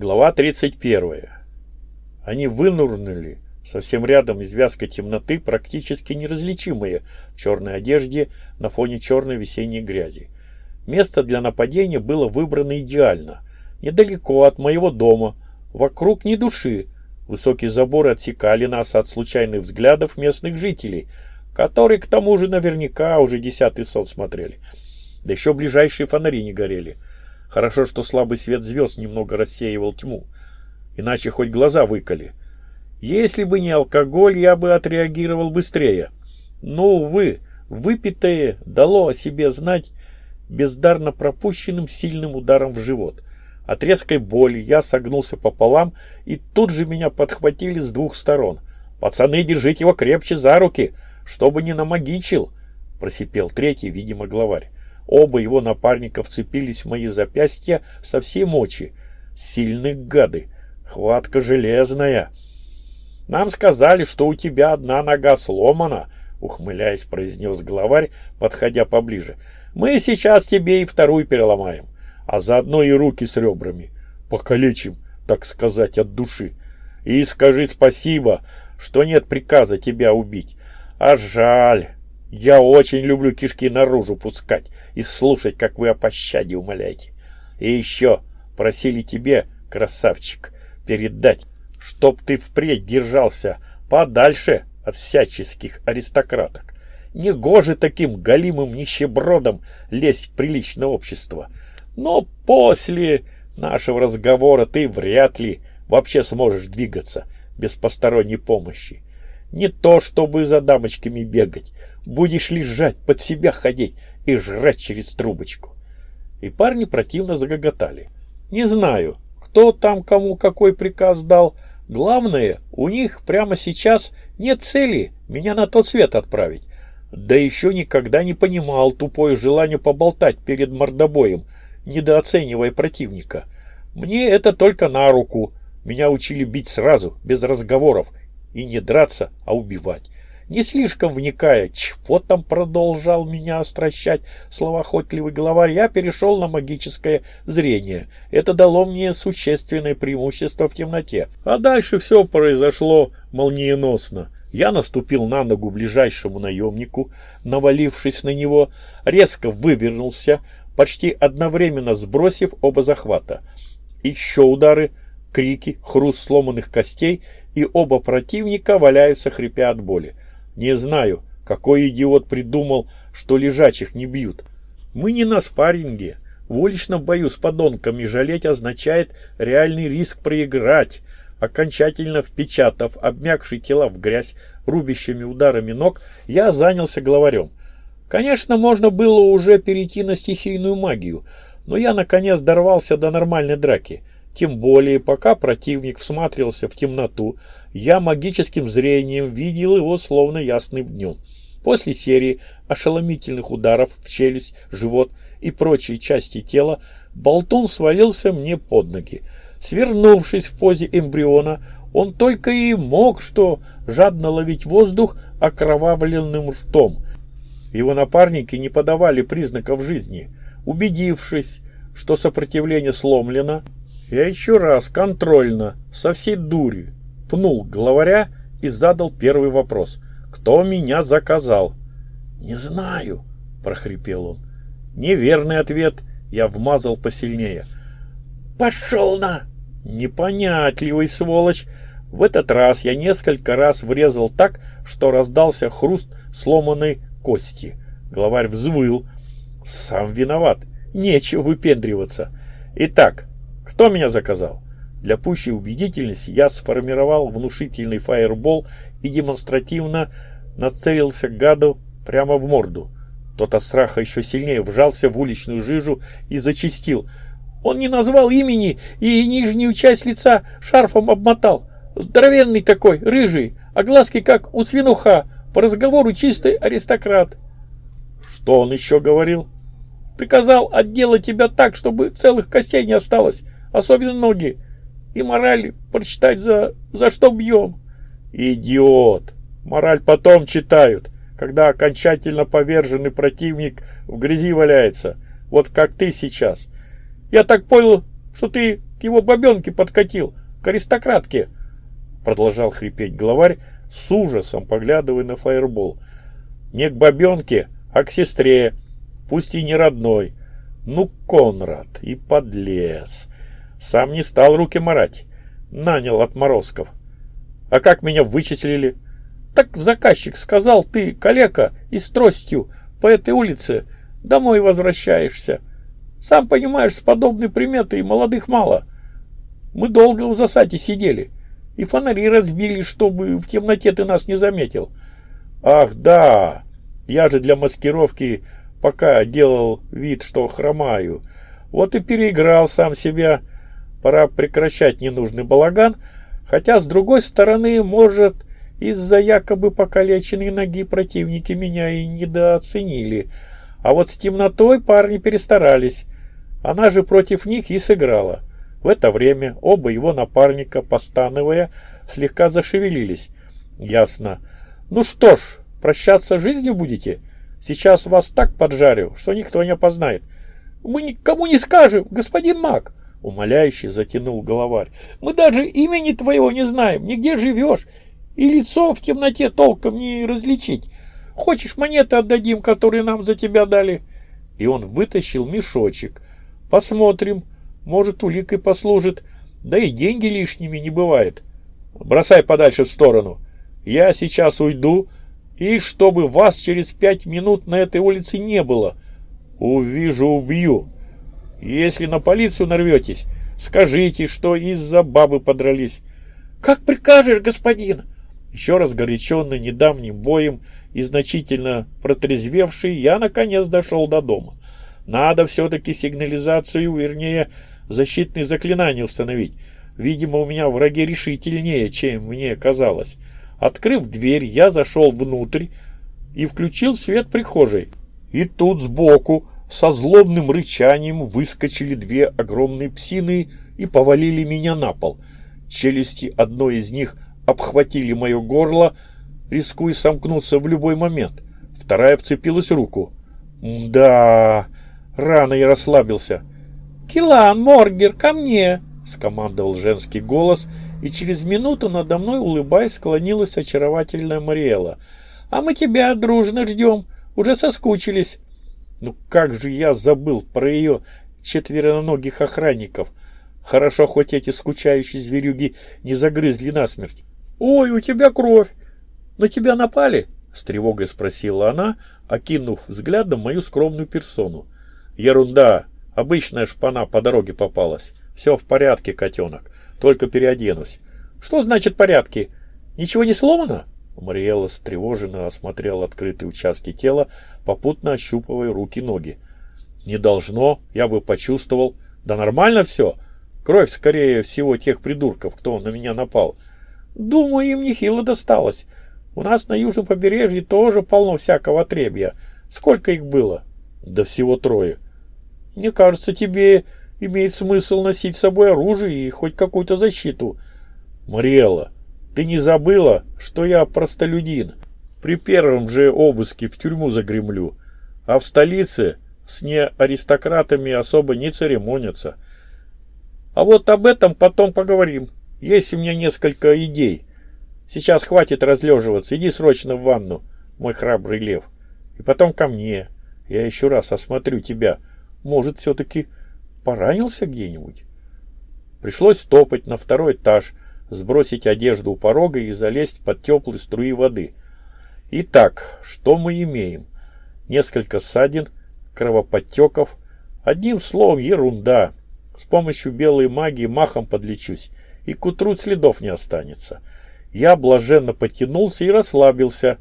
Глава 31. Они вынурнули совсем рядом из вязкой темноты, практически неразличимые в черной одежде на фоне черной весенней грязи. Место для нападения было выбрано идеально. Недалеко от моего дома, вокруг ни души. Высокие заборы отсекали нас от случайных взглядов местных жителей, которые к тому же наверняка уже десятый сон смотрели. Да еще ближайшие фонари не горели. Хорошо, что слабый свет звезд немного рассеивал тьму. Иначе хоть глаза выколи. Если бы не алкоголь, я бы отреагировал быстрее. Но, увы, выпитое дало о себе знать бездарно пропущенным сильным ударом в живот. От резкой боли я согнулся пополам, и тут же меня подхватили с двух сторон. «Пацаны, держите его крепче за руки, чтобы не намагичил!» — просипел третий, видимо, главарь. Оба его напарника вцепились в мои запястья со всей мочи. Сильные гады. Хватка железная. Нам сказали, что у тебя одна нога сломана, ухмыляясь, произнес главарь, подходя поближе. Мы сейчас тебе и вторую переломаем, а заодно и руки с ребрами. Покалечим, так сказать, от души. И скажи спасибо, что нет приказа тебя убить. А жаль, я очень люблю кишки наружу пускать и слушать, как вы о пощаде умоляете. И еще просили тебе, красавчик, передать, чтоб ты впредь держался подальше от всяческих аристократок. Негоже таким галимым нищебродом лезть в приличное общество. Но после нашего разговора ты вряд ли вообще сможешь двигаться без посторонней помощи. Не то, чтобы за дамочками бегать, Будешь лежать, под себя ходить и жрать через трубочку. И парни противно загоготали. Не знаю, кто там кому какой приказ дал. Главное, у них прямо сейчас нет цели меня на тот свет отправить. Да еще никогда не понимал тупое желание поболтать перед мордобоем, недооценивая противника. Мне это только на руку. Меня учили бить сразу, без разговоров, и не драться, а убивать не слишком вникая, чего там продолжал меня остращать словоохотливый главарь, я перешел на магическое зрение. Это дало мне существенное преимущество в темноте. А дальше все произошло молниеносно. Я наступил на ногу ближайшему наемнику, навалившись на него, резко вывернулся, почти одновременно сбросив оба захвата. Еще удары, крики, хруст сломанных костей, и оба противника валяются, хрипя от боли. Не знаю, какой идиот придумал, что лежачих не бьют. Мы не на спарринге. В уличном бою с подонками жалеть означает реальный риск проиграть. Окончательно впечатав обмякшие тела в грязь рубящими ударами ног, я занялся главарем. Конечно, можно было уже перейти на стихийную магию, но я наконец дорвался до нормальной драки. Тем более, пока противник всматривался в темноту, я магическим зрением видел его словно ясным днем. После серии ошеломительных ударов в челюсть, живот и прочие части тела, болтун свалился мне под ноги. Свернувшись в позе эмбриона, он только и мог что жадно ловить воздух окровавленным ртом. Его напарники не подавали признаков жизни. Убедившись, что сопротивление сломлено, я еще раз контрольно, со всей дури, пнул главаря и задал первый вопрос. «Кто меня заказал?» «Не знаю», — прохрипел он. «Неверный ответ». Я вмазал посильнее. «Пошел на!» «Непонятливый сволочь!» В этот раз я несколько раз врезал так, что раздался хруст сломанной кости. Главарь взвыл. «Сам виноват. Нечего выпендриваться. Итак, кто меня заказал? Для пущей убедительности я сформировал внушительный фаербол и демонстративно нацелился гаду прямо в морду. Тот от страха еще сильнее вжался в уличную жижу и зачистил. Он не назвал имени и нижнюю часть лица шарфом обмотал. Здоровенный такой, рыжий, а глазки как у свинуха. По разговору чистый аристократ. Что он еще говорил? Приказал отделать тебя так, чтобы целых костей не осталось особенно ноги. И мораль прочитать за, за что бьем. Идиот! Мораль потом читают, когда окончательно поверженный противник в грязи валяется, вот как ты сейчас. Я так понял, что ты к его бабенке подкатил, к аристократке!» Продолжал хрипеть главарь, с ужасом поглядывая на фаербол. «Не к бабенке, а к сестре, пусть и не родной. Ну, Конрад, и подлец. Сам не стал руки марать, нанял отморозков. А как меня вычислили?» Так заказчик сказал, ты, калека, и с тростью по этой улице домой возвращаешься. Сам понимаешь, с подобной приметой молодых мало. Мы долго в засаде сидели. И фонари разбили, чтобы в темноте ты нас не заметил. Ах, да, я же для маскировки пока делал вид, что хромаю. Вот и переиграл сам себя. Пора прекращать ненужный балаган. Хотя, с другой стороны, может, из-за якобы покалеченной ноги противники меня и недооценили. А вот с темнотой парни перестарались. Она же против них и сыграла. В это время оба его напарника, постановая, слегка зашевелились. Ясно. Ну что ж, прощаться жизнью будете? Сейчас вас так поджарю, что никто не опознает. Мы никому не скажем, господин маг. Умоляюще затянул головарь. Мы даже имени твоего не знаем, нигде живешь, и лицо в темноте толком не различить. Хочешь, монеты отдадим, которые нам за тебя дали?» И он вытащил мешочек. «Посмотрим. Может, уликой послужит. Да и деньги лишними не бывает. Бросай подальше в сторону. Я сейчас уйду, и чтобы вас через пять минут на этой улице не было. Увижу, убью. Если на полицию нарветесь, скажите, что из-за бабы подрались». «Как прикажешь, господин!» Еще раз горяченный недавним боем и значительно протрезвевший, я наконец дошел до дома. Надо все-таки сигнализацию, вернее, защитные заклинания установить. Видимо, у меня враги решительнее, чем мне казалось. Открыв дверь, я зашел внутрь и включил свет прихожей. И тут сбоку со злобным рычанием выскочили две огромные псины и повалили меня на пол. Челюсти одной из них – обхватили мое горло, рискуя сомкнуться в любой момент. Вторая вцепилась в руку. «Да, рано я расслабился». «Килан, Моргер, ко мне!» — скомандовал женский голос, и через минуту надо мной, улыбаясь, склонилась очаровательная Мариэла. «А мы тебя дружно ждем, уже соскучились». Ну как же я забыл про ее четвероногих охранников. Хорошо, хоть эти скучающие зверюги не загрызли насмерть. «Ой, у тебя кровь! На тебя напали?» — с тревогой спросила она, окинув взглядом мою скромную персону. «Ерунда! Обычная шпана по дороге попалась. Все в порядке, котенок. Только переоденусь». «Что значит порядки? Ничего не сломано?» Мариэлла встревоженно осмотрела открытые участки тела, попутно ощупывая руки-ноги. «Не должно, я бы почувствовал. Да нормально все. Кровь, скорее всего, тех придурков, кто на меня напал. Думаю, им нехило досталось. У нас на южном побережье тоже полно всякого отребья. Сколько их было? Да всего трое. Мне кажется, тебе имеет смысл носить с собой оружие и хоть какую-то защиту. Мариэлла, ты не забыла, что я простолюдин? При первом же обыске в тюрьму загремлю. А в столице с неаристократами особо не церемонятся. А вот об этом потом поговорим. Есть у меня несколько идей. Сейчас хватит разлеживаться. Иди срочно в ванну, мой храбрый лев. И потом ко мне. Я еще раз осмотрю тебя. Может, все-таки поранился где-нибудь? Пришлось топать на второй этаж, сбросить одежду у порога и залезть под теплые струи воды. Итак, что мы имеем? Несколько ссадин, кровоподтеков. Одним словом, ерунда. С помощью белой магии махом подлечусь и к утру следов не останется. Я блаженно потянулся и расслабился,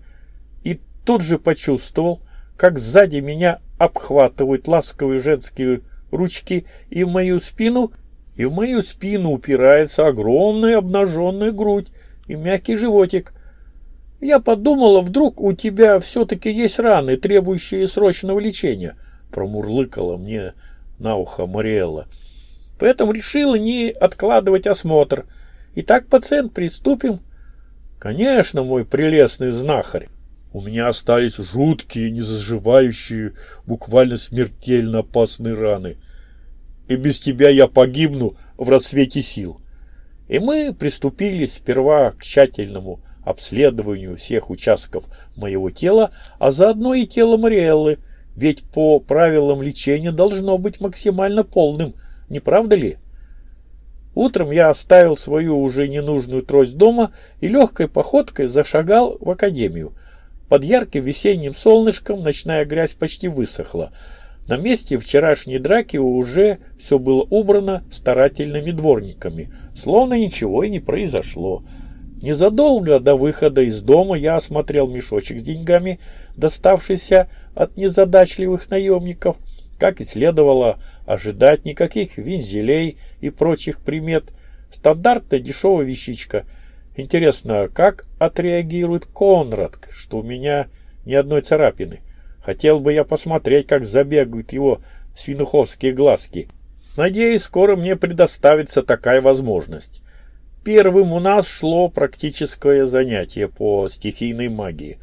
и тут же почувствовал, как сзади меня обхватывают ласковые женские ручки, и в мою спину, и в мою спину упирается огромная обнаженная грудь и мягкий животик. Я подумала, вдруг у тебя все-таки есть раны, требующие срочного лечения, промурлыкала мне на ухо Мариэлла. Поэтому решила не откладывать осмотр. Итак, пациент, приступим. Конечно, мой прелестный знахарь. У меня остались жуткие, незаживающие, буквально смертельно опасные раны. И без тебя я погибну в расцвете сил. И мы приступили сперва к тщательному обследованию всех участков моего тела, а заодно и тела Мариэллы, ведь по правилам лечения должно быть максимально полным, не правда ли? Утром я оставил свою уже ненужную трость дома и легкой походкой зашагал в академию. Под ярким весенним солнышком ночная грязь почти высохла. На месте вчерашней драки уже все было убрано старательными дворниками, словно ничего и не произошло. Незадолго до выхода из дома я осмотрел мешочек с деньгами, доставшийся от незадачливых наемников, как и следовало ожидать, никаких вензелей и прочих примет. Стандартная дешевая вещичка. Интересно, как отреагирует Конрад, что у меня ни одной царапины? Хотел бы я посмотреть, как забегают его свинуховские глазки. Надеюсь, скоро мне предоставится такая возможность. Первым у нас шло практическое занятие по стихийной магии.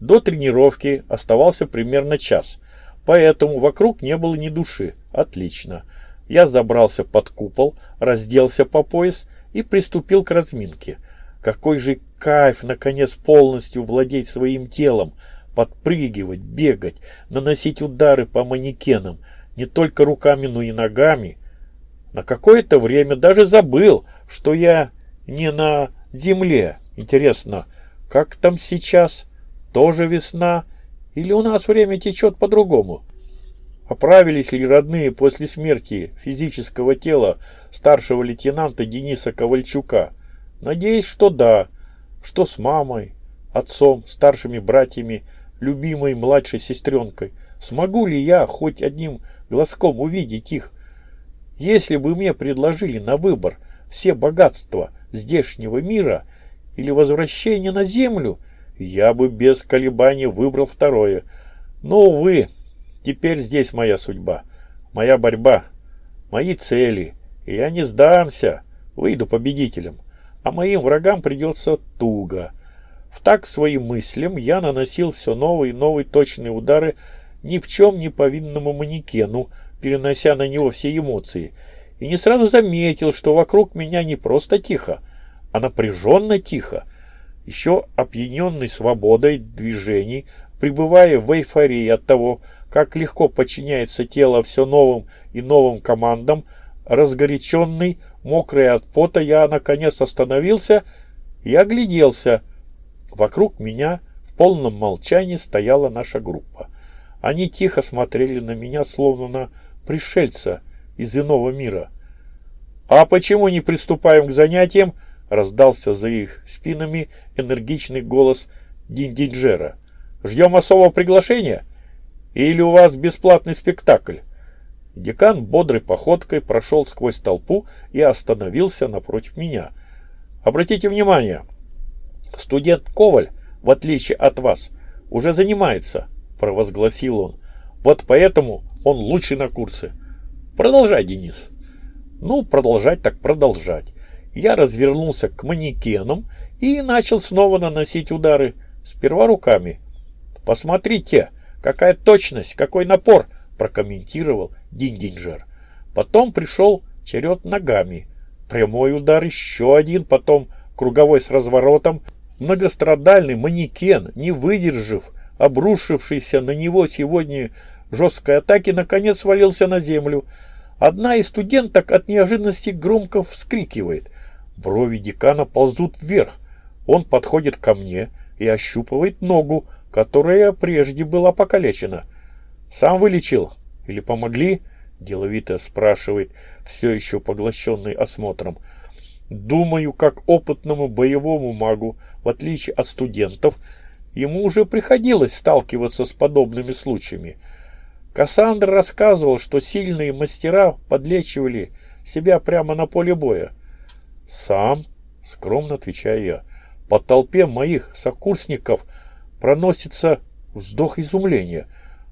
До тренировки оставался примерно час – Поэтому вокруг не было ни души. Отлично. Я забрался под купол, разделся по пояс и приступил к разминке. Какой же кайф, наконец, полностью владеть своим телом, подпрыгивать, бегать, наносить удары по манекенам, не только руками, но и ногами. На какое-то время даже забыл, что я не на земле. Интересно, как там сейчас? Тоже весна? Или у нас время течет по-другому? Оправились ли родные после смерти физического тела старшего лейтенанта Дениса Ковальчука? Надеюсь, что да. Что с мамой, отцом, старшими братьями, любимой младшей сестренкой? Смогу ли я хоть одним глазком увидеть их? Если бы мне предложили на выбор все богатства здешнего мира или возвращение на землю – я бы без колебаний выбрал второе. Но, увы, теперь здесь моя судьба, моя борьба, мои цели. И я не сдамся, выйду победителем. А моим врагам придется туго. В так своим мыслям я наносил все новые и новые точные удары ни в чем не повинному манекену, перенося на него все эмоции. И не сразу заметил, что вокруг меня не просто тихо, а напряженно тихо еще опьяненный свободой движений, пребывая в эйфории от того, как легко подчиняется тело все новым и новым командам, разгоряченный, мокрый от пота, я наконец остановился и огляделся. Вокруг меня в полном молчании стояла наша группа. Они тихо смотрели на меня, словно на пришельца из иного мира. «А почему не приступаем к занятиям?» Раздался за их спинами энергичный голос Диндинджера. «Ждем особого приглашения? Или у вас бесплатный спектакль?» Декан бодрой походкой прошел сквозь толпу и остановился напротив меня. «Обратите внимание, студент Коваль, в отличие от вас, уже занимается», – провозгласил он. «Вот поэтому он лучший на курсе. Продолжай, Денис». «Ну, продолжать так продолжать. Я развернулся к манекенам и начал снова наносить удары, сперва руками. «Посмотрите, какая точность, какой напор!» – прокомментировал Диндинджер. Потом пришел черед ногами. Прямой удар, еще один, потом круговой с разворотом. Многострадальный манекен, не выдержав обрушившийся на него сегодня жесткой атаки, наконец свалился на землю. Одна из студенток от неожиданности громко вскрикивает – Брови декана ползут вверх. Он подходит ко мне и ощупывает ногу, которая прежде была покалечена. «Сам вылечил? Или помогли?» – деловито спрашивает, все еще поглощенный осмотром. «Думаю, как опытному боевому магу, в отличие от студентов, ему уже приходилось сталкиваться с подобными случаями. Кассандра рассказывал, что сильные мастера подлечивали себя прямо на поле боя. «Сам?» — скромно отвечаю я. По толпе моих сокурсников проносится вздох изумления.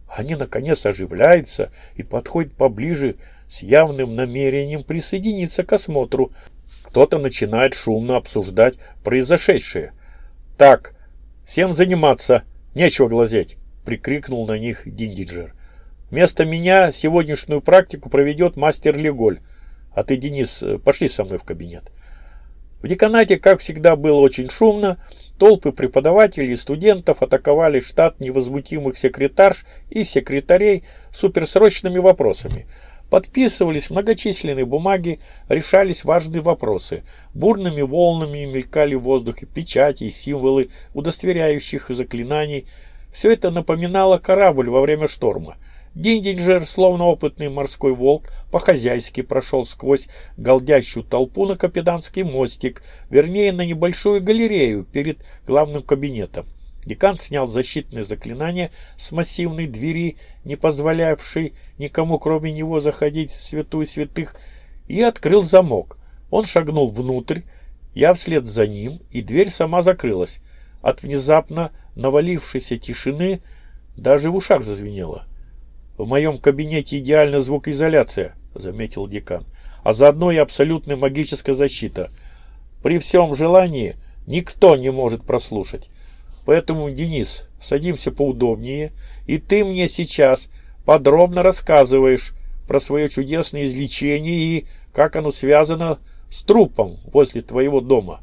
Они, наконец, оживляются и подходят поближе с явным намерением присоединиться к осмотру. Кто-то начинает шумно обсуждать произошедшее. «Так, всем заниматься, нечего глазеть!» — прикрикнул на них Диндиджер. «Вместо меня сегодняшнюю практику проведет мастер Леголь. А ты, Денис, пошли со мной в кабинет. В деканате, как всегда, было очень шумно. Толпы преподавателей и студентов атаковали штат невозмутимых секретарш и секретарей суперсрочными вопросами. Подписывались многочисленные бумаги, решались важные вопросы. Бурными волнами мелькали в воздухе печати и символы удостоверяющих заклинаний. Все это напоминало корабль во время шторма. Диндинджер, словно опытный морской волк, по-хозяйски прошел сквозь голдящую толпу на капитанский мостик, вернее, на небольшую галерею перед главным кабинетом. Декан снял защитное заклинание с массивной двери, не позволявшей никому кроме него заходить в святую святых, и открыл замок. Он шагнул внутрь, я вслед за ним, и дверь сама закрылась. От внезапно навалившейся тишины даже в ушах зазвенело. «В моем кабинете идеальная звукоизоляция», — заметил декан, «а заодно и абсолютная магическая защита. При всем желании никто не может прослушать. Поэтому, Денис, садимся поудобнее, и ты мне сейчас подробно рассказываешь про свое чудесное излечение и как оно связано с трупом возле твоего дома.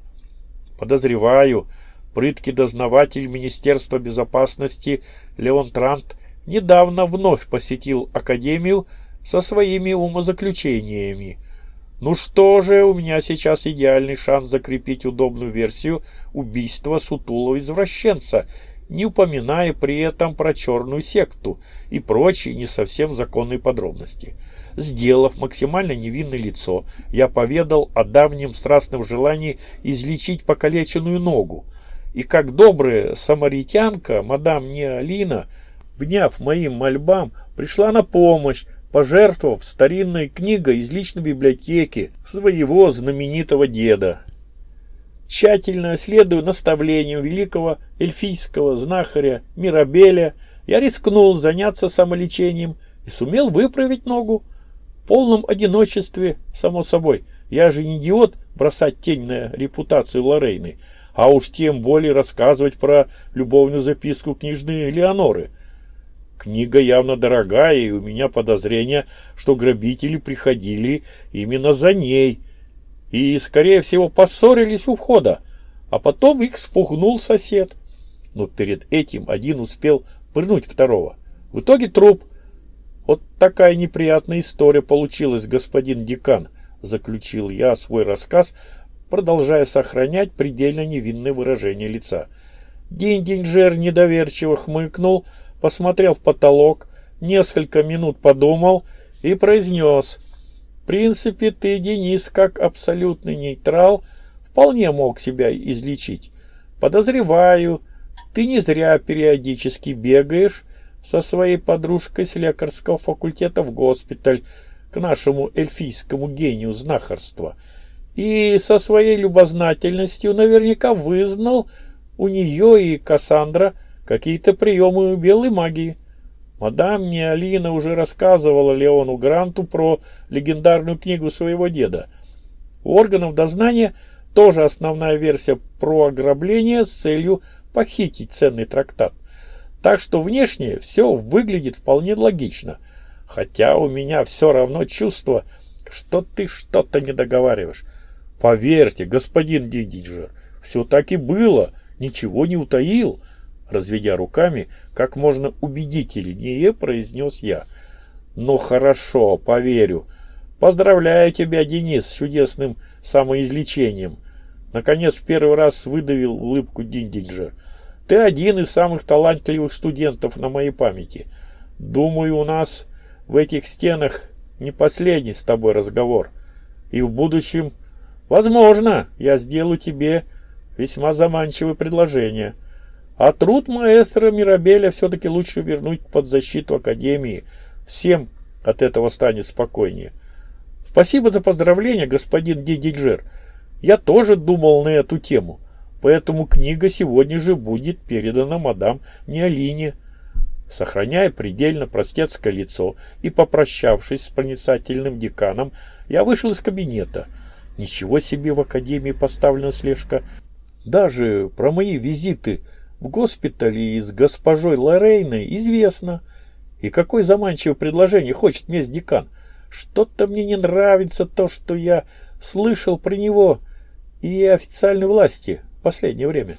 Подозреваю, прыткий дознаватель Министерства безопасности Леон Трант недавно вновь посетил Академию со своими умозаключениями – ну что же, у меня сейчас идеальный шанс закрепить удобную версию убийства сутулого извращенца, не упоминая при этом про черную секту и прочие не совсем законные подробности. Сделав максимально невинное лицо, я поведал о давнем страстном желании излечить покалеченную ногу. И как добрая самаритянка, мадам Неалина, вняв моим мольбам, пришла на помощь, пожертвовав старинной книгой из личной библиотеки своего знаменитого деда. Тщательно следуя наставлениям великого эльфийского знахаря Мирабеля, я рискнул заняться самолечением и сумел выправить ногу. В полном одиночестве, само собой. Я же не идиот бросать тень на репутацию Лорейны, а уж тем более рассказывать про любовную записку книжной Леоноры – Книга явно дорогая, и у меня подозрение, что грабители приходили именно за ней. И, скорее всего, поссорились у входа. А потом их спугнул сосед. Но перед этим один успел пырнуть второго. В итоге труп. Вот такая неприятная история получилась, господин декан, заключил я свой рассказ, продолжая сохранять предельно невинное выражение лица. Диндинджер недоверчиво хмыкнул, посмотрел в потолок, несколько минут подумал и произнес. В принципе, ты, Денис, как абсолютный нейтрал, вполне мог себя излечить. Подозреваю, ты не зря периодически бегаешь со своей подружкой с лекарского факультета в госпиталь к нашему эльфийскому гению знахарства. И со своей любознательностью наверняка вызнал у нее и Кассандра какие-то приемы белой магии. Мадам Неалина уже рассказывала Леону Гранту про легендарную книгу своего деда. У органов дознания тоже основная версия про ограбление с целью похитить ценный трактат. Так что внешне все выглядит вполне логично. Хотя у меня все равно чувство, что ты что-то не договариваешь. Поверьте, господин Дидиджер, все так и было, ничего не утаил разведя руками, как можно убедительнее произнес я. «Ну хорошо, поверю. Поздравляю тебя, Денис, с чудесным самоизлечением». Наконец, в первый раз выдавил улыбку Диндинджер. «Ты один из самых талантливых студентов на моей памяти. Думаю, у нас в этих стенах не последний с тобой разговор. И в будущем, возможно, я сделаю тебе весьма заманчивое предложение». А труд маэстро Мирабеля все-таки лучше вернуть под защиту Академии. Всем от этого станет спокойнее. Спасибо за поздравления, господин Дидиджер. Я тоже думал на эту тему. Поэтому книга сегодня же будет передана мадам Неолине. Сохраняя предельно простецкое лицо и попрощавшись с проницательным деканом, я вышел из кабинета. Ничего себе в академии поставлена слежка. Даже про мои визиты в госпитале и с госпожой Лорейной известно. И какое заманчивое предложение хочет мне декан, Что-то мне не нравится то, что я слышал про него и официальной власти в последнее время.